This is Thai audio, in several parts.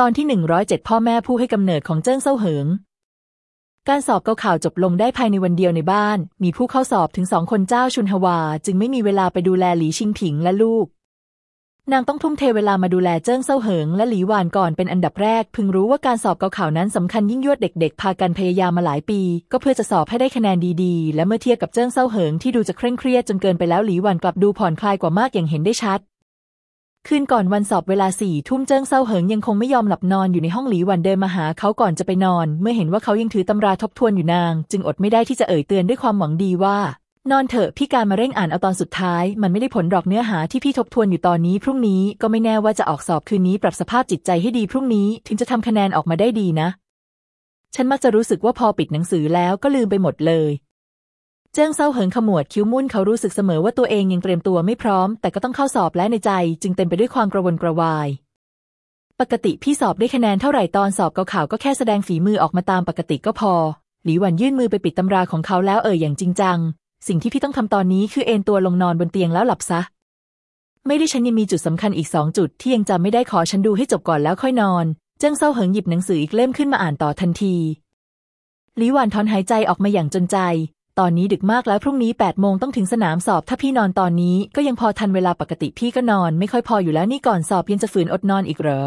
ตอนที่หนึ่งร้อยเจ็ดพ่อแม่ผู้ให้กำเนิดของเจิ้งเซาเหิง การสอบเกาเข่าจบลงได้ภายในวันเดียวในบ้าน มีผู้เข้าสอบถึงสองคนเจ้าชุนฮวา จึงไม่มีเวลาไปดูแลหลีชิงผิงและลูก นางต้องทุ่มเทเวลามาดูแลเจิ้งเซาเหิง และหลีหวานก่อนเป็นอันดับแรก พึงรู้ว่าการสอบเกาเข่านั้นสำคัญยิ่งยวดเด็ก ๆ พากันพยายามมาหลายปี ก็เพื่อจะสอบให้ได้คะแนนดีๆ และเมื่อเทียบกับเจิ้งเซาเหิงที่ดูจะเคร่งเครียดจนเกินไปแล้วหลีหวานกลับดูผ่อนคลายกว่ามากอย่างเห็นได้ชัด คืนก่อนวันสอบเวลาสี่ทุ่มเจิ้งเซาเหิงยังคงไม่ยอมหลับนอนอยู่ในห้องหลีหวันเดินมาหาเขาก่อนจะไปนอน เมื่อเห็นว่าเขายังถือตำราทบทวนอยู่นาง จึงอดไม่ได้ที่จะเอ่ยเตือนด้วยความหวังดีว่า นอนเถอะพี่การมาเร่งอ่านเอาตอนสุดท้าย มันไม่ได้ผลหรอกเนื้อหาที่พี่ทบทวนอยู่ตอนนี้พรุ่งนี้ก็ไม่แน่ว่าจะออกสอบคืนนี้ปรับสภาพจิตใจให้ดีพรุ่งนี้ถึงจะทำคะแนนออกมาได้ดีนะ ฉันมักจะรู้สึกว่าพอปิดหนังสือแล้วก็ลืมไปหมดเลย เจิ้งเซาเหิงขมวดคิ้วมุ่นเขารู้สึกเสมอว่าตัวเองยังเตรียมตัวไม่พร้อม แต่ก็ต้องเข้าสอบและในใจ จึงเต็มไปด้วยความกระวนกระวาย ปกติพี่สอบได้คะแนนเท่าไหร่ตอนสอบเกาข่าวก็แค่แสดงฝีมือออกมาตามปกติก็พอ หลีหวันยื่นมือไปปิดตำราของเขาแล้วเอ่ยอย่างจริงจัง สิ่งที่พี่ต้องทำตอนนี้คือเอนตัวลงนอนบนเตียงแล้วหลับซะ ไม่ได้ฉันยังมีจุดสำคัญอีกสองจุดที่ยังจำไม่ได้ขอฉันดูให้จบก่อนแล้วค่อยนอน เจิ้งเซาเหิงหยิบหนังสืออีกเล่มขึ้นมาอ่านต่อทันทีหลีหวันถอนหายใจออกมาอย่างจนใจ ตอนนี้ดึกมากแล้วพรุ่งนี้แปดโมงต้องถึงสนามสอบ ถ้าพี่นอนตอนนี้ก็ยังพอทันเวลาปกติพี่ก็นอน ไม่ค่อยพออยู่แล้วนี่ก่อนสอบยังจะฝืนอดนอนอีกเหรอ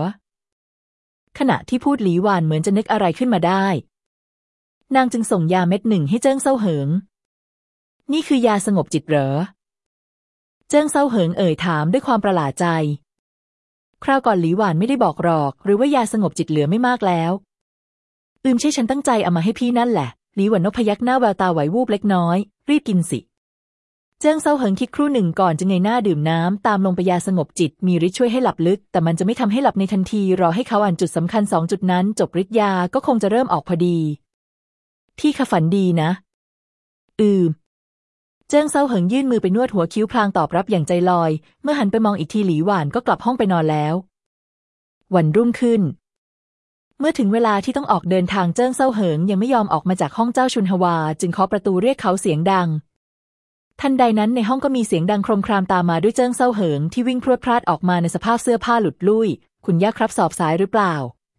ขณะที่พูดหลีหวานเหมือนจะนึกอะไรขึ้นมาได้ นางจึงส่งยาเม็ดหนึ่งให้เจิ้งเซาเหิง นี่คือยาสงบจิตเหรอ เจิ้งเซาเหิงเอ่ยถามด้วยความประหลาดใจ คราวก่อนหลีหวานไม่ได้บอกหรอก หรือว่ายาสงบจิตเหลือไม่มากแล้ว อืมใช่ฉันตั้งใจเอามาให้พี่นั่นแหละ หลีหวันพยักหน้าแววตาไหววูบเล็กน้อย รีบกินสิ เจิ้งเซาเหิงคิดครู่หนึ่งก่อนจะเงยหน้าดื่มน้ำตามลงไปยาสงบจิต มีฤทธิ์ช่วยให้หลับลึก แต่มันจะไม่ทำให้หลับในทันที รอให้เขาอ่านจุดสำคัญสองจุดนั้น จบฤทธิ์ยาก็คงจะเริ่มออกพอดีพี่คะฝันดีนะ อืมเจิ้งเซาเหิงยื่นมือไปนวดหัวคิ้วพลางตอบรับอย่างใจลอย เมื่อหันไปมองอีกทีหลีหวานก็กลับห้องไปนอนแล้ว วันรุ่งขึ้น เมื่อถึงเวลาที่ต้องออกเดินทางเจิ้งเซาเหิงยังไม่ยอมออกมาจากห้องเจ้าชุนฮวา จึงเคาะประตูเรียกเขาเสียงดัง ทันใดนั้นในห้องก็มีเสียงดังโครมครามตามมาด้วยเจิ้งเซาเหิงที่วิ่งพรวดพราดออกมาในสภาพเสื้อผ้าหลุดลุ่ย คุณย่าครับสอบสายหรือเปล่า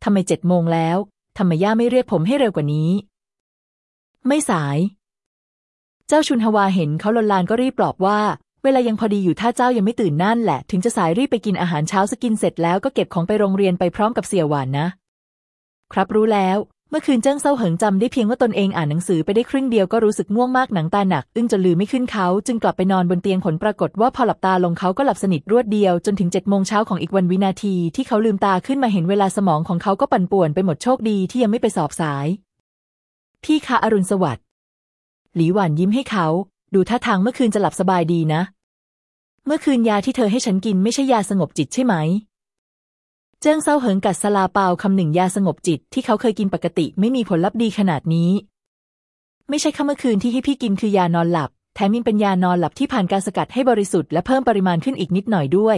ทำไมเจ็ดโมงแล้วทำไมย่าไม่เรียกผมให้เร็วกว่านี้ ไม่สาย เจ้าชุนฮวาเห็นเขาลนลานก็รีบปลอบว่า เวลายังพอดีอยู่ถ้าเจ้ายังไม่ตื่นนั่นแหละ ถึงจะสายรีบไปกินอาหารเช้าซะกินเสร็จแล้วก็เก็บของไปโรงเรียนไปพร้อมกับเสี่ยวหวานนะ ครับรู้แล้ว เมื่อคืนเจิ้งเซาเหิงจำได้เพียงว่าตนเองอ่านหนังสือไปได้ครึ่งเดียวก็รู้สึกง่วงมากหนังตาหนัก อึ้งจนลืมไม่ขึ้นเขาจึงกลับไปนอนบนเตียงผลปรากฏว่าพอหลับตาลงเขาก็หลับสนิทรวดเดียวจนถึงเจ็ดโมงเช้าของอีกวันวินาทีที่เขาลืมตาขึ้นมาเห็นเวลาสมองของเขาก็ปั่นป่วนไปหมดโชคดีที่ยังไม่ไปสอบสาย พี่คะอรุณสวัสดิ์หลีหวานยิ้มให้เขา ดูท่าทางเมื่อคืนจะหลับสบายดีนะ เมื่อคืนยาที่เธอให้ฉันกินไม่ใช่ยาสงบจิตใช่ไหม เจิ้งเซาเหิงกัดสลาเปาคำหนึ่งยาสงบจิตที่เขาเคยกินปกติไม่มีผลลัพธ์ดีขนาดนี้ ไม่ใช่ค่ำเมื่อคืนที่ให้พี่กินคือยานอนหลับ แถมยังเป็นยานอนหลับที่ผ่านการสกัดให้บริสุทธิ์และเพิ่มปริมาณขึ้นอีกนิดหน่อยด้วย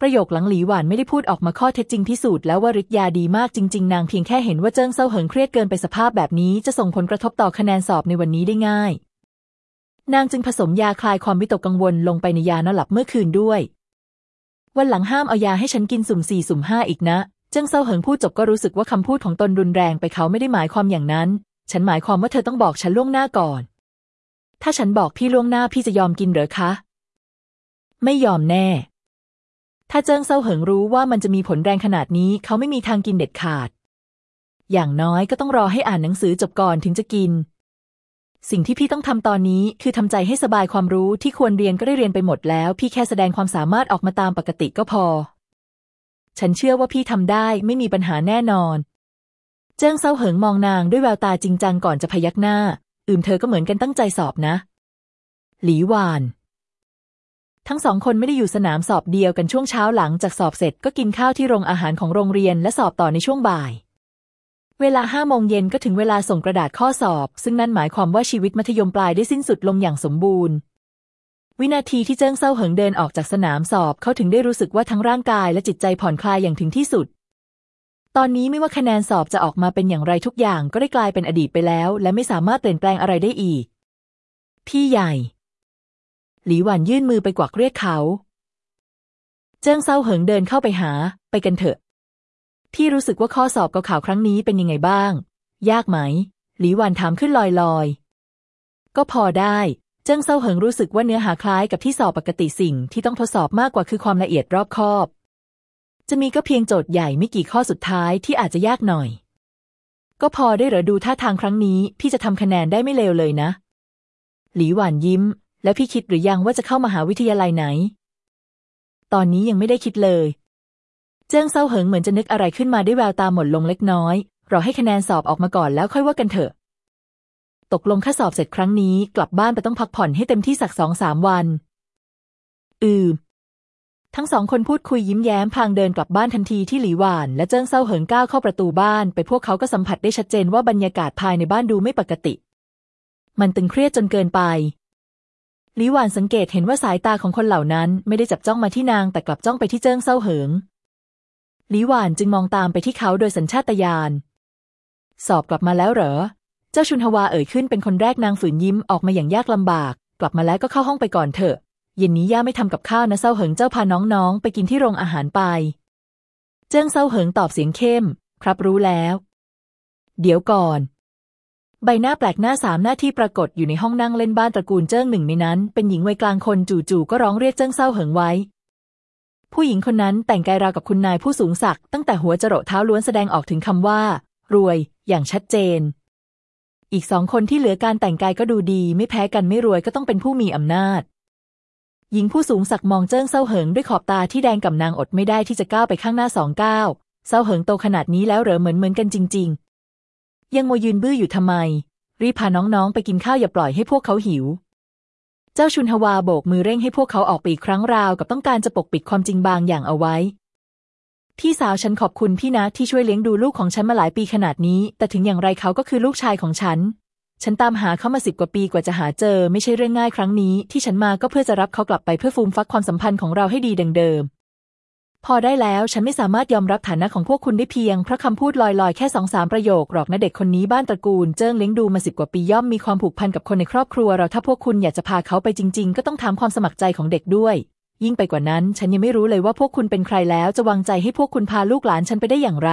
ประโยคหลังหลีหวานไม่ได้พูดออกมาข้อเท็จจริงพิสูจน์แล้วว่าฤทธิ์ยาดีมากจริง ๆ นางเพียงแค่เห็นว่าเจิ้งเซาเหิงเครียดเกินไปสภาพแบบนี้จะส่งผลกระทบต่อคะแนนสอบในวันนี้ได้ง่าย นางจึงผสมยาคลายความวิตกกังวลลงไปในยานอนหลับเมื่อคืนด้วย วันหลังห้ามเอายาให้ฉันกินสุ่มสี่สุ่มห้าอีกนะเจิ้งเซาเหิงพูดจบก็รู้สึกว่าคำพูดของตนรุนแรงไปเขาไม่ได้หมายความอย่างนั้น ฉันหมายความว่าเธอต้องบอกฉันล่วงหน้าก่อน ถ้าฉันบอกพี่ล่วงหน้าพี่จะยอมกินหรือคะ ไม่ยอมแน่ ถ้าเจิ้งเซาเหิงรู้ว่ามันจะมีผลแรงขนาดนี้เขาไม่มีทางกินเด็ดขาด อย่างน้อยก็ต้องรอให้อ่านหนังสือจบก่อนถึงจะกิน สิ่งที่พี่ต้องทำตอนนี้คือทำใจให้สบายความรู้ที่ควรเรียนก็ได้เรียนไปหมดแล้ว พี่แค่แสดงความสามารถออกมาตามปกติก็พอ ฉันเชื่อว่าพี่ทำได้ไม่มีปัญหาแน่นอน เจิ้งเซาเหิงมองนางด้วยแววตาจริงจังก่อนจะพยักหน้า อืมเธอก็เหมือนกันตั้งใจสอบนะ หลีหวาน ทั้งสองคนไม่ได้อยู่สนามสอบเดียวกันช่วงเช้าหลังจากสอบเสร็จก็กินข้าวที่โรงอาหารของโรงเรียนและสอบต่อในช่วงบ่าย เวลาห้าโมงเย็นก็ถึงเวลาส่งกระดาษข้อสอบ ซึ่งนั่นหมายความว่าชีวิตมัธยมปลายได้สิ้นสุดลงอย่างสมบูรณ์ วินาทีที่เจิ้งเซาเหิงเดินออกจากสนามสอบเขาถึงได้รู้สึกว่าทั้งร่างกายและจิตใจผ่อนคลายอย่างถึงที่สุด ตอนนี้ไม่ว่าคะแนนสอบจะออกมาเป็นอย่างไรทุกอย่างก็ได้กลายเป็นอดีตไปแล้ว และไม่สามารถเปลี่ยนแปลงอะไรได้อีก พี่ใหญ่ หลีหวันยื่นมือไปกวักเรียกเขา เจิ้งเซาเหิงเดินเข้าไปหา ไปกันเถอะ พี่รู้สึกว่าข้อสอบเกาข่าวครั้งนี้เป็นยังไงบ้าง ยากไหม หลีหวันถามขึ้นลอยๆก็พอได้ เจิ้งเซาเหิงรู้สึกว่าเนื้อหาคล้ายกับที่สอบปกติสิ่งที่ต้องทดสอบมากกว่าคือความละเอียดรอบคอบ จะมีก็เพียงโจทย์ใหญ่ไม่กี่ข้อสุดท้ายที่อาจจะยากหน่อย ก็พอได้เหรอดูท่าทางครั้งนี้พี่จะทำคะแนนได้ไม่เลวเลยนะ หลีหวานยิ้ม แล้วพี่คิดหรือยังว่าจะเข้ามหาวิทยาลัยไหน ตอนนี้ยังไม่ได้คิดเลย เจิ้งเซาเหิงเหมือนจะนึกอะไรขึ้นมาได้แววตาหมดลงเล็กน้อย เรอให้คะแนนสอบออกมาก่อนแล้วค่อยว่ากันเถอะ ตกลงค่าสอบเสร็จครั้งนี้ กลับบ้านไปต้องพักผ่อนให้เต็มที่สักสองสามวัน อืมทั้งสองคนพูดคุยยิ้มแย้มพางเดินกลับบ้านทันทีที่หลีหวาน และเจิ้งเซาเหิงก้าวเข้าประตูบ้าน ไปพวกเขาก็สัมผัสได้ชัดเจนว่าบรรยากาศภายในบ้านดูไม่ปกติ มันตึงเครียดจนเกินไปหลีหวานสังเกตเห็นว่าสายตาของคนเหล่านั้นไม่ได้จับจ้องมาที่นางแต่กลับจ้องไปที่เจิ้งเซาเหิง หลีหวานจึงมองตามไปที่เขาโดยสัญชาตญาณ สอบกลับมาแล้วเหรอ เจ้าชุนฮวาเอ่ยขึ้นเป็นคนแรกนางฝืนยิ้มออกมาอย่างยากลำบาก กลับมาแล้วก็เข้าห้องไปก่อนเถอะ เย็นนี้ย่าไม่ทำกับข้าวนะเซาเหิงเจ้าพาน้องๆ ไปกินที่โรงอาหารไป เจิ้งเซาเหิงตอบเสียงเข้ม ครับรู้แล้ว เดี๋ยวก่อน ใบหน้าแปลกหน้าสามหน้าที่ปรากฏอยู่ในห้องนั่งเล่นบ้านตระกูลเจิ้งหนึ่งในนั้น เป็นหญิงวัยกลางคนจู่ๆก็ร้องเรียกเจิ้งเซาเหิงไว้ ผู้หญิงคนนั้นแต่งกายราวกับคุณนายผู้สูงศักดิ์ตั้งแต่หัวจรดเท้าล้วนแสดงออกถึงคำว่า รวย อย่างชัดเจน อีกสองคนที่เหลือการแต่งกายก็ดูดี ไม่แพ้กันไม่รวยก็ต้องเป็นผู้มีอำนาจ หญิงผู้สูงศักดิ์มองเจิ้งเซาเหิงด้วยขอบตาที่แดงกับนางอดไม่ได้ที่จะก้าวไปข้างหน้าสองก้าวเซาเหิงโตขนาดนี้แล้วเหรอเหมือนเหมือนกันจริง ๆ ยังโมยืนบื้ออยู่ทำไม รีบพาน้องๆไปกินข้าวอย่าปล่อยให้พวกเขาหิว เจ้าชุนฮวาโบกมือเร่งให้พวกเขาออกไปอีกครั้งราวกับต้องการจะปกปิดความจริงบางอย่างเอาไว้ พี่สาวฉันขอบคุณพี่นะที่ช่วยเลี้ยงดูลูกของฉันมาหลายปีขนาดนี้ แต่ถึงอย่างไรเขาก็คือลูกชายของฉัน ฉันตามหาเขามาสิบกว่าปีกว่าจะหาเจอ ไม่ใช่เรื่องง่ายครั้งนี้ ที่ฉันมาก็เพื่อจะรับเขากลับไปเพื่อฟูมฟักความสัมพันธ์ของเราให้ดีดังเดิม พอได้แล้วฉันไม่สามารถยอมรับฐานะของพวกคุณได้เพียงเพราะคำพูดลอยๆ แค่สองสามประโยคหรอกนะเด็กคนนี้บ้านตระกูลเจิ้งเลี้ยงดูมาสิบกว่าปีย่อมมีความผูกพันกับคนในครอบครัวเราถ้าพวกคุณอยากจะพาเขาไปจริง ๆ ก็ต้องถามความสมัครใจของเด็กด้วย ยิ่งไปกว่านั้น ฉันยังไม่รู้เลยว่าพวกคุณเป็นใครแล้วจะวางใจให้พวกคุณพาลูกหลานฉันไปได้อย่างไร